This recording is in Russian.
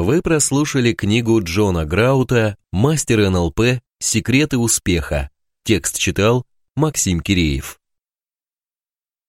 Вы прослушали книгу Джона Граута «Мастер НЛП. Секреты успеха». Текст читал Максим Киреев.